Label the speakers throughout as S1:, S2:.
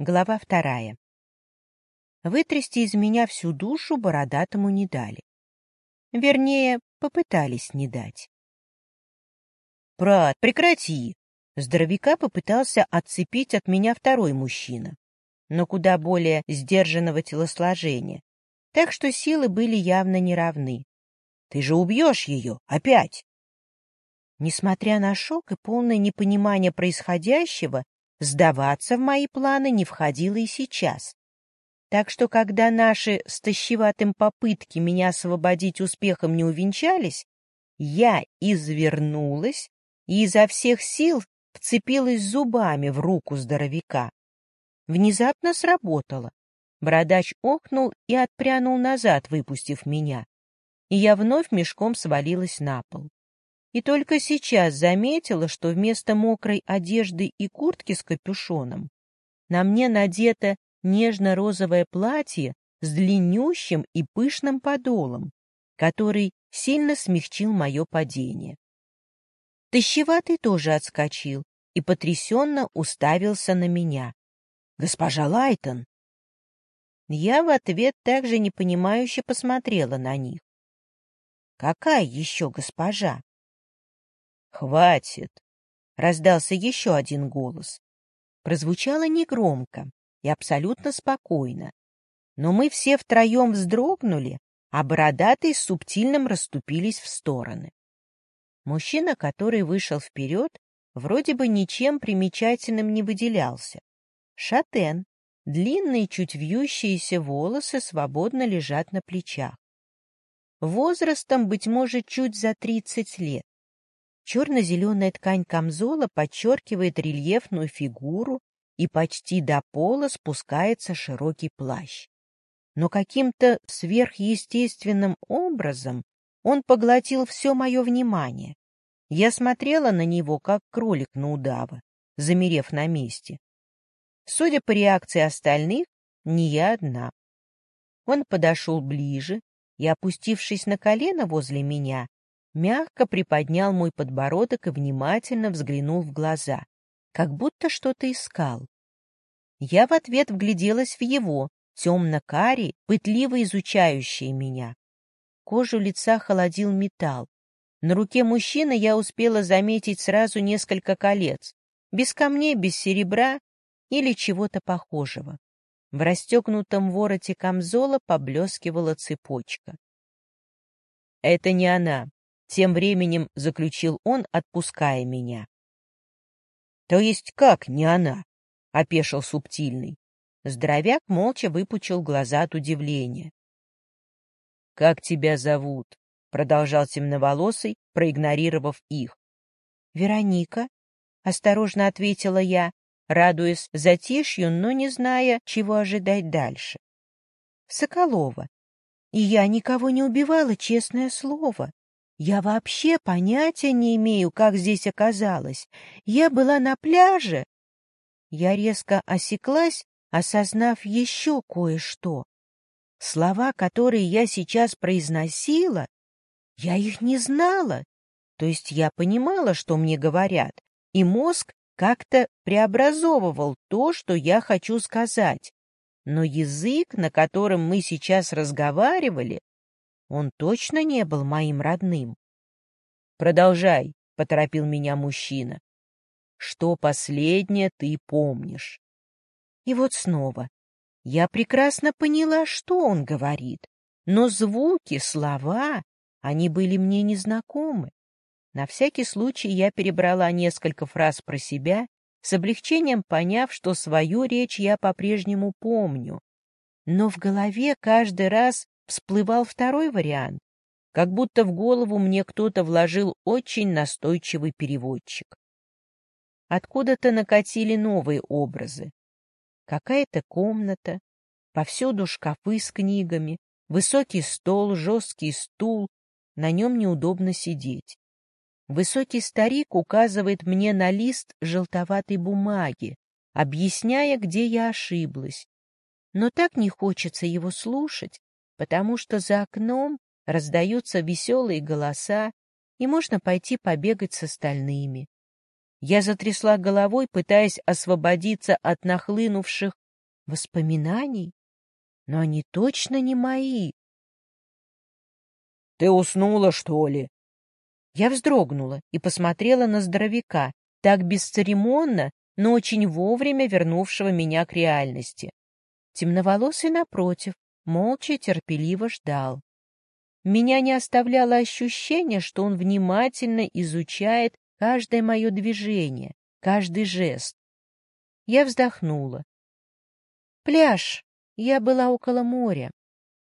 S1: Глава вторая. Вытрясти из меня всю душу бородатому не дали. Вернее, попытались не дать. «Брат, прекрати!» Здоровяка попытался отцепить от меня второй мужчина, но куда более сдержанного телосложения, так что силы были явно неравны. «Ты же убьешь ее! Опять!» Несмотря на шок и полное непонимание происходящего, Сдаваться в мои планы не входило и сейчас. Так что, когда наши с тащеватым попытки меня освободить успехом не увенчались, я извернулась и изо всех сил вцепилась зубами в руку здоровяка. Внезапно сработало. Бородач охнул и отпрянул назад, выпустив меня. И я вновь мешком свалилась на пол и только сейчас заметила, что вместо мокрой одежды и куртки с капюшоном на мне надето нежно-розовое платье с длиннющим и пышным подолом, который сильно смягчил мое падение. Тащеватый тоже отскочил и потрясенно уставился на меня. «Госпожа Лайтон!» Я в ответ также непонимающе посмотрела на них. «Какая еще госпожа?» «Хватит!» — раздался еще один голос. Прозвучало негромко и абсолютно спокойно. Но мы все втроем вздрогнули, а бородатые с субтильным расступились в стороны. Мужчина, который вышел вперед, вроде бы ничем примечательным не выделялся. Шатен, длинные, чуть вьющиеся волосы свободно лежат на плечах. Возрастом, быть может, чуть за тридцать лет. Черно-зеленая ткань камзола подчеркивает рельефную фигуру, и почти до пола спускается широкий плащ. Но каким-то сверхъестественным образом он поглотил все мое внимание. Я смотрела на него, как кролик на удава, замерев на месте. Судя по реакции остальных, не я одна. Он подошел ближе и, опустившись на колено возле меня, мягко приподнял мой подбородок и внимательно взглянул в глаза, как будто что-то искал. Я в ответ вгляделась в его, темно-карий, пытливо изучающий меня. Кожу лица холодил металл. На руке мужчины я успела заметить сразу несколько колец, без камней, без серебра или чего-то похожего. В расстегнутом вороте камзола поблескивала цепочка. «Это не она», тем временем заключил он, отпуская меня. — То есть как не она? — опешил субтильный. Здоровяк молча выпучил глаза от удивления. — Как тебя зовут? — продолжал темноволосый, проигнорировав их. — Вероника, — осторожно ответила я, радуясь затишью, но не зная, чего ожидать дальше. — Соколова. И я никого не убивала, честное слово. Я вообще понятия не имею, как здесь оказалось. Я была на пляже. Я резко осеклась, осознав еще кое-что. Слова, которые я сейчас произносила, я их не знала. То есть я понимала, что мне говорят, и мозг как-то преобразовывал то, что я хочу сказать. Но язык, на котором мы сейчас разговаривали, он точно не был моим родным. «Продолжай», — поторопил меня мужчина. «Что последнее ты помнишь?» И вот снова. Я прекрасно поняла, что он говорит, но звуки, слова, они были мне незнакомы. На всякий случай я перебрала несколько фраз про себя, с облегчением поняв, что свою речь я по-прежнему помню. Но в голове каждый раз всплывал второй вариант, как будто в голову мне кто-то вложил очень настойчивый переводчик. Откуда-то накатили новые образы. Какая-то комната, повсюду шкафы с книгами, высокий стол, жесткий стул, на нем неудобно сидеть. Высокий старик указывает мне на лист желтоватой бумаги, объясняя, где я ошиблась. Но так не хочется его слушать, потому что за окном раздаются веселые голоса, и можно пойти побегать с остальными. Я затрясла головой, пытаясь освободиться от нахлынувших Воспоминаний? Но они точно не мои.
S2: — Ты уснула, что ли?
S1: Я вздрогнула и посмотрела на здоровяка, так бесцеремонно, но очень вовремя вернувшего меня к реальности. Темноволосый, напротив, молча терпеливо ждал. Меня не оставляло ощущение, что он внимательно изучает каждое мое движение, каждый жест. Я вздохнула. Пляж. Я была около моря.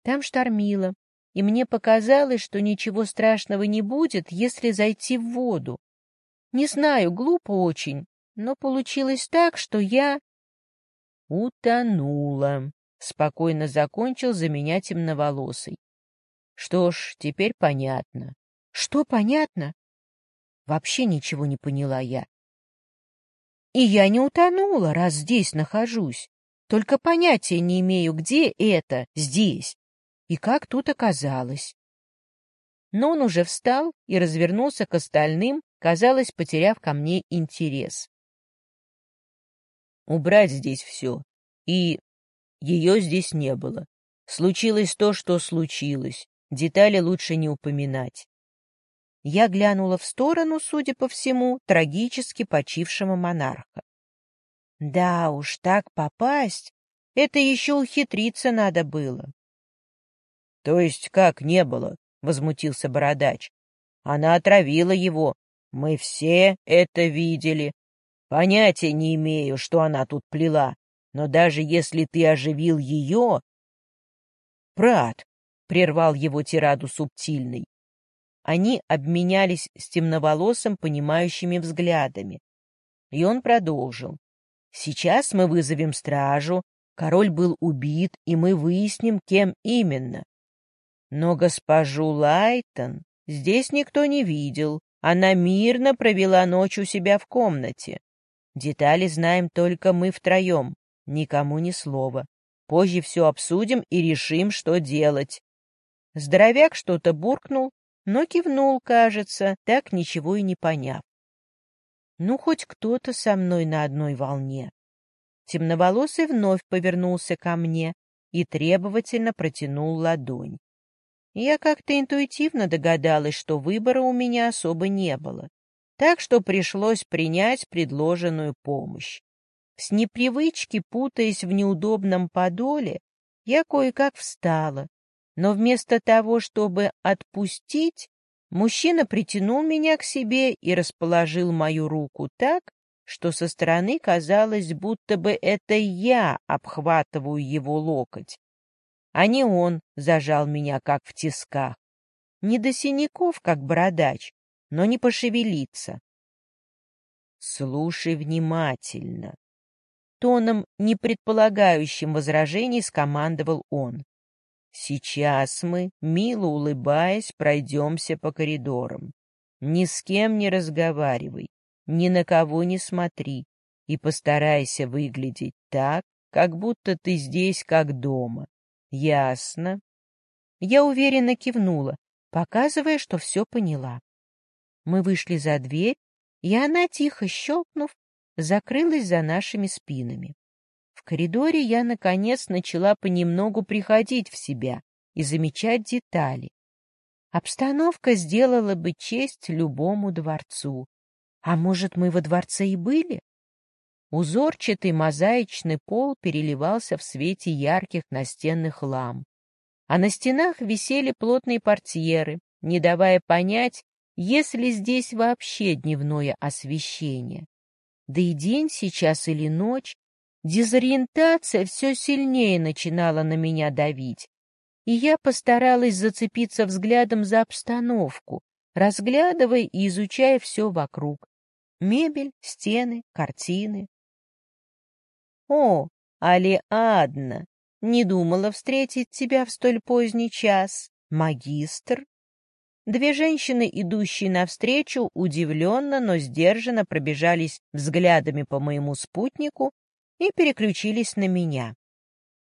S1: Там штормило, и мне показалось, что ничего страшного не будет, если зайти в воду. Не знаю, глупо очень, но получилось так, что я...
S2: Утонула. Спокойно закончил за меня темноволосый. Что ж, теперь понятно.
S1: Что понятно? Вообще ничего не поняла я. И я не утонула, раз здесь нахожусь. Только понятия не имею, где это здесь и как тут оказалось. Но он уже встал и развернулся к остальным, казалось, потеряв ко мне интерес.
S2: Убрать здесь все. И ее здесь не было. Случилось то, что случилось. Детали лучше не упоминать.
S1: Я глянула в сторону, судя по всему, трагически почившего монарха. Да уж, так попасть, это еще ухитриться надо было.
S2: — То есть как не было? — возмутился бородач. — Она отравила его. Мы все это видели. Понятия не имею, что она тут плела, но даже если ты оживил ее... — Брат, — прервал его тираду субтильный. Они обменялись с темноволосым понимающими взглядами. И он продолжил. «Сейчас мы вызовем стражу, король был убит, и мы выясним, кем именно. Но госпожу Лайтон здесь никто не видел, она мирно провела ночь у себя в комнате. Детали знаем только мы втроем, никому ни слова. Позже все обсудим и решим, что делать. Здоровяк что-то буркнул, но кивнул, кажется, так ничего и не поняв. Ну, хоть кто-то со мной на одной волне. Темноволосый вновь повернулся ко мне и требовательно протянул ладонь. Я как-то интуитивно догадалась, что выбора у меня особо не было, так что пришлось принять предложенную помощь. С непривычки, путаясь в неудобном подоле, я кое-как встала, но вместо того, чтобы отпустить, мужчина притянул меня к себе и расположил мою руку так, что со стороны казалось, будто бы это я обхватываю его локоть, а не он зажал меня, как в тисках. Не до синяков, как бородач, но не пошевелиться. Слушай внимательно. Тоном, не предполагающим возражений, скомандовал он. Сейчас мы, мило улыбаясь, пройдемся по коридорам. Ни с кем не разговаривай, ни на кого не смотри и постарайся выглядеть так, как будто ты здесь как дома. Ясно? Я уверенно кивнула, показывая, что все поняла. Мы вышли за дверь, и она, тихо щелкнув, закрылась за нашими спинами коридоре я, наконец, начала понемногу приходить в себя и замечать детали. Обстановка сделала бы честь любому дворцу. А может, мы во дворце и были? Узорчатый мозаичный пол переливался в свете ярких настенных ламп. А на стенах висели плотные портьеры, не давая понять, есть ли здесь вообще дневное освещение. Да и день сейчас или ночь, Дезориентация все сильнее начинала на меня давить, и я постаралась зацепиться взглядом за обстановку, разглядывая и изучая все вокруг. Мебель, стены, картины. «О, Алиадна, не думала встретить тебя в столь поздний час, магистр!» Две женщины, идущие навстречу, удивленно, но сдержанно пробежались взглядами по моему спутнику и переключились на меня.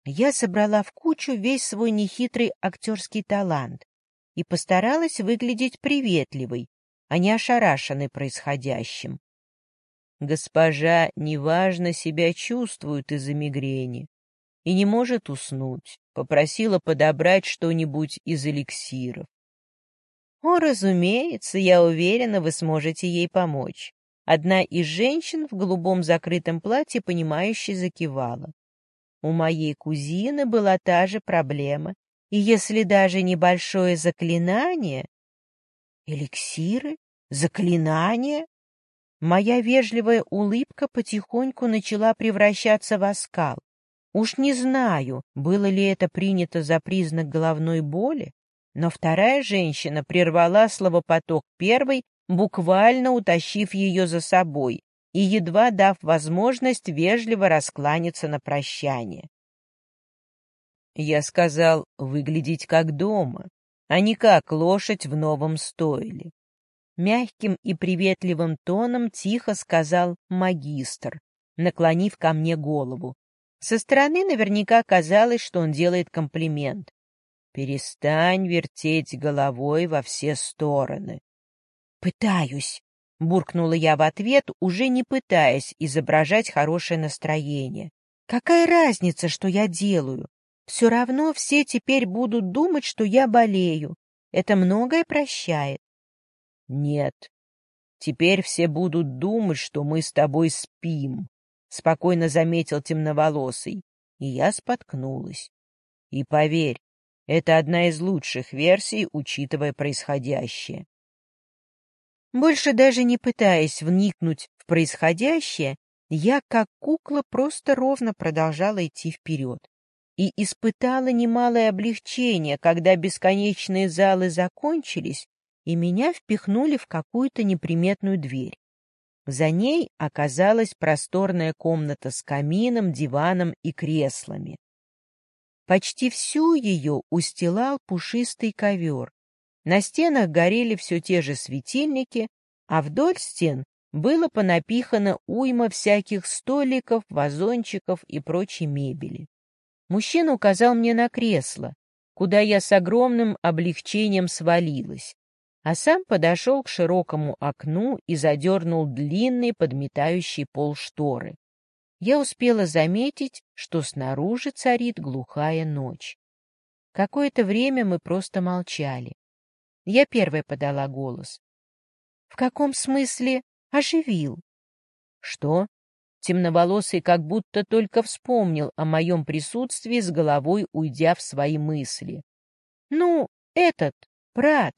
S2: Я собрала в кучу весь свой нехитрый актерский талант и постаралась выглядеть приветливой, а не ошарашенной происходящим. Госпожа неважно себя чувствует из-за мигрени. и не может уснуть. Попросила подобрать что-нибудь из эликсиров.
S1: О, разумеется, я уверена, вы сможете ей помочь. Одна из женщин в голубом закрытом платье, понимающе закивала. У моей кузины была та же проблема, и если даже небольшое заклинание... Эликсиры? Заклинания? Моя вежливая улыбка потихоньку начала превращаться в оскал. Уж не знаю, было ли это принято за признак головной боли, но вторая женщина прервала словопоток первой, буквально утащив ее за собой и едва дав возможность вежливо раскланяться на прощание.
S2: Я сказал выглядеть как дома, а не как лошадь в новом стойле.
S1: Мягким и приветливым тоном тихо сказал магистр, наклонив ко мне голову. Со стороны наверняка казалось, что он делает комплимент.
S2: «Перестань вертеть головой во все стороны».
S1: «Пытаюсь», — буркнула я в ответ, уже не пытаясь изображать хорошее настроение. «Какая разница, что я делаю? Все равно все теперь будут думать, что я болею. Это многое прощает.
S2: Нет, теперь все будут думать, что мы с тобой спим, — спокойно заметил темноволосый, и я споткнулась. И поверь, это одна из лучших версий, учитывая происходящее.
S1: Больше даже не пытаясь вникнуть в происходящее, я, как кукла, просто ровно продолжала идти вперед и испытала немалое облегчение, когда бесконечные залы закончились, и меня впихнули в какую-то неприметную дверь. За ней оказалась просторная комната с камином, диваном и креслами. Почти всю ее устилал пушистый ковер. На стенах горели все те же светильники, а вдоль стен было понапихано уйма всяких столиков, вазончиков и прочей мебели. Мужчина указал мне на кресло, куда я с огромным облегчением свалилась, а сам подошел к широкому окну и задернул длинный подметающий пол шторы. Я успела заметить, что снаружи царит глухая ночь. Какое-то время мы просто молчали. Я первая подала голос. — В каком смысле оживил? — Что? Темноволосый как будто только вспомнил о моем присутствии с головой, уйдя в свои мысли. — Ну, этот, брат,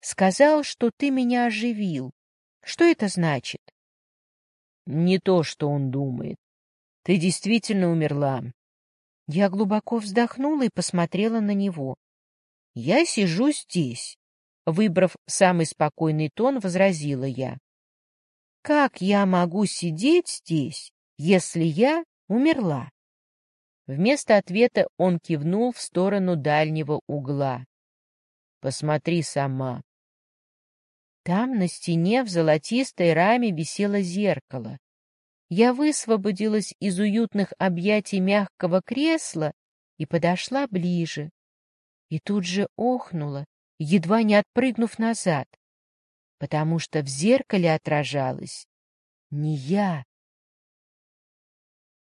S1: сказал, что ты меня оживил. Что это значит? — Не то, что он думает. Ты действительно умерла. Я глубоко вздохнула и посмотрела на него. — Я сижу здесь. Выбрав самый спокойный тон, возразила я. Как я могу сидеть здесь, если я умерла? Вместо ответа он кивнул в сторону дальнего угла. Посмотри сама. Там на стене в золотистой раме висело зеркало. Я высвободилась из уютных объятий мягкого кресла и подошла ближе. И тут же охнула, едва не отпрыгнув назад потому что в зеркале отражалась не я,